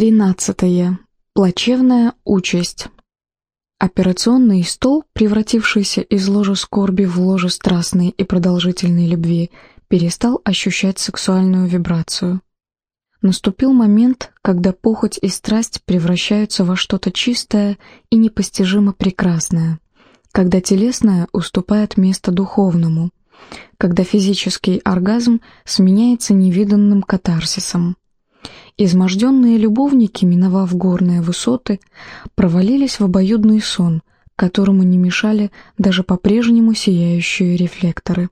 Тринадцатое. Плачевная участь. Операционный стол, превратившийся из ложа скорби в ложе страстной и продолжительной любви, перестал ощущать сексуальную вибрацию. Наступил момент, когда похоть и страсть превращаются во что-то чистое и непостижимо прекрасное, когда телесное уступает место духовному, когда физический оргазм сменяется невиданным катарсисом. Изможденные любовники, миновав горные высоты, провалились в обоюдный сон, которому не мешали даже по-прежнему сияющие рефлекторы.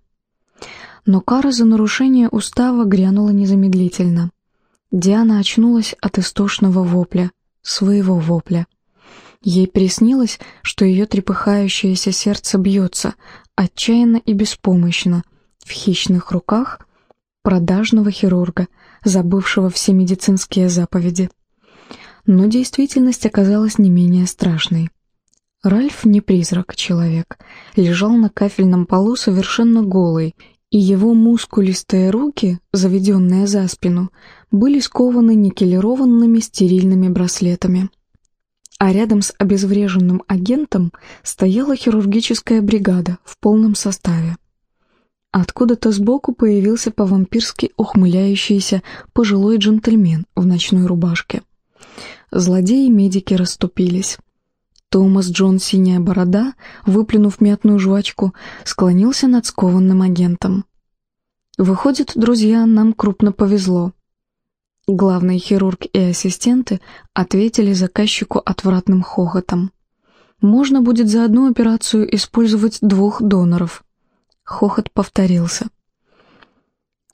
Но кара за нарушение устава грянула незамедлительно. Диана очнулась от истошного вопля, своего вопля. Ей приснилось, что ее трепыхающееся сердце бьется, отчаянно и беспомощно, в хищных руках продажного хирурга, забывшего все медицинские заповеди. Но действительность оказалась не менее страшной. Ральф не призрак, человек, лежал на кафельном полу совершенно голый, и его мускулистые руки, заведенные за спину, были скованы никелированными стерильными браслетами. А рядом с обезвреженным агентом стояла хирургическая бригада в полном составе. Откуда-то сбоку появился по-вампирски ухмыляющийся пожилой джентльмен в ночной рубашке. Злодеи и медики расступились. Томас Джон Синяя Борода, выплюнув мятную жвачку, склонился над скованным агентом. «Выходит, друзья, нам крупно повезло». Главный хирург и ассистенты ответили заказчику отвратным хохотом. «Можно будет за одну операцию использовать двух доноров», Хохот повторился.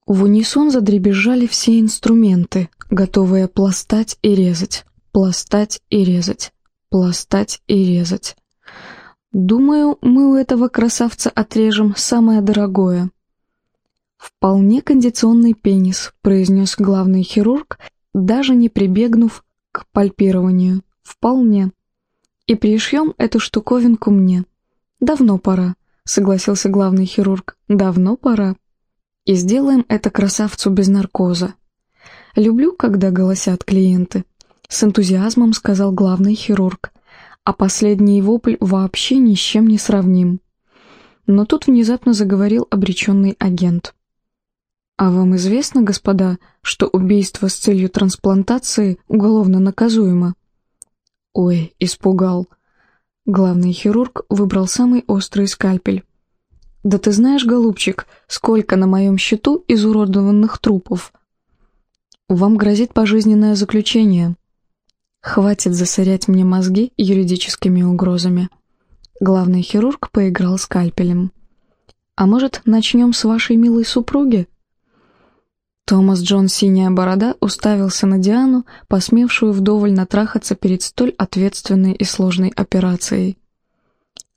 В унисон задребезжали все инструменты, готовые пластать и резать, пластать и резать, пластать и резать. Думаю, мы у этого красавца отрежем самое дорогое. Вполне кондиционный пенис, произнес главный хирург, даже не прибегнув к пальпированию. Вполне. И пришьем эту штуковинку мне. Давно пора. — согласился главный хирург. «Давно пора. И сделаем это красавцу без наркоза». «Люблю, когда голосят клиенты», — с энтузиазмом сказал главный хирург. А последний вопль вообще ни с чем не сравним. Но тут внезапно заговорил обреченный агент. «А вам известно, господа, что убийство с целью трансплантации уголовно наказуемо?» «Ой, испугал», Главный хирург выбрал самый острый скальпель. «Да ты знаешь, голубчик, сколько на моем счету изуродованных трупов? Вам грозит пожизненное заключение. Хватит засорять мне мозги юридическими угрозами». Главный хирург поиграл скальпелем. «А может, начнем с вашей милой супруги?» Томас Джон Синяя Борода уставился на Диану, посмевшую вдоволь натрахаться перед столь ответственной и сложной операцией.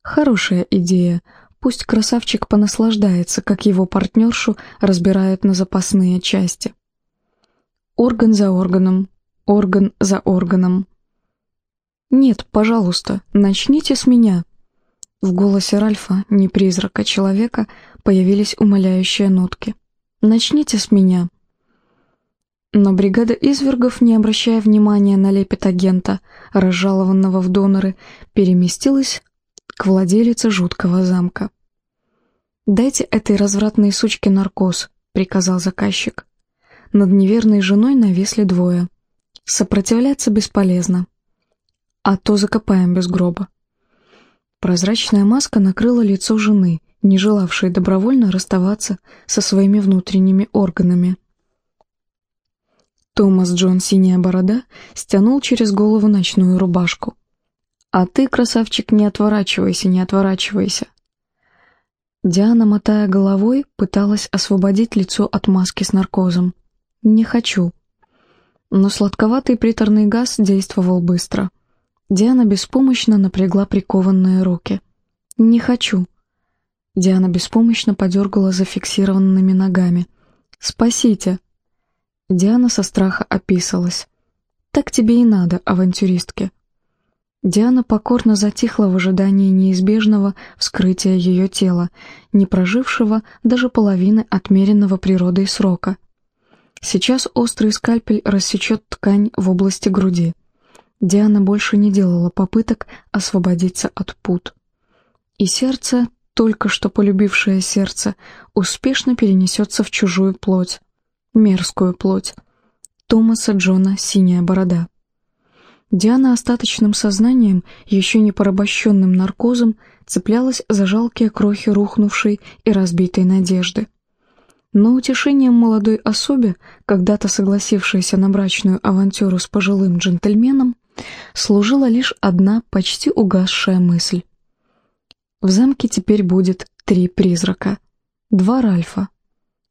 Хорошая идея. Пусть красавчик понаслаждается, как его партнершу разбирают на запасные части. Орган за органом, орган за органом. «Нет, пожалуйста, начните с меня». В голосе Ральфа, не призрака человека, появились умоляющие нотки. «Начните с меня». Но бригада извергов, не обращая внимания на лепет агента, разжалованного в доноры, переместилась к владелице жуткого замка. «Дайте этой развратной сучке наркоз», — приказал заказчик. Над неверной женой навесли двое. Сопротивляться бесполезно. А то закопаем без гроба. Прозрачная маска накрыла лицо жены, не желавшей добровольно расставаться со своими внутренними органами. Томас Джон Синяя Борода стянул через голову ночную рубашку. «А ты, красавчик, не отворачивайся, не отворачивайся». Диана, мотая головой, пыталась освободить лицо от маски с наркозом. «Не хочу». Но сладковатый приторный газ действовал быстро. Диана беспомощно напрягла прикованные руки. «Не хочу». Диана беспомощно подергала зафиксированными ногами. «Спасите!» Диана со страха описалась. «Так тебе и надо, авантюристке». Диана покорно затихла в ожидании неизбежного вскрытия ее тела, не прожившего даже половины отмеренного природой срока. Сейчас острый скальпель рассечет ткань в области груди. Диана больше не делала попыток освободиться от пут. И сердце, только что полюбившее сердце, успешно перенесется в чужую плоть, мерзкую плоть. Томаса Джона «Синяя борода». Диана остаточным сознанием, еще не порабощенным наркозом, цеплялась за жалкие крохи рухнувшей и разбитой надежды. Но утешением молодой особе, когда-то согласившейся на брачную авантюру с пожилым джентльменом, служила лишь одна почти угасшая мысль. В замке теперь будет три призрака, два Ральфа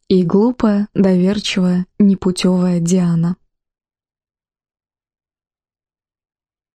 и глупая, доверчивая, непутевая Диана.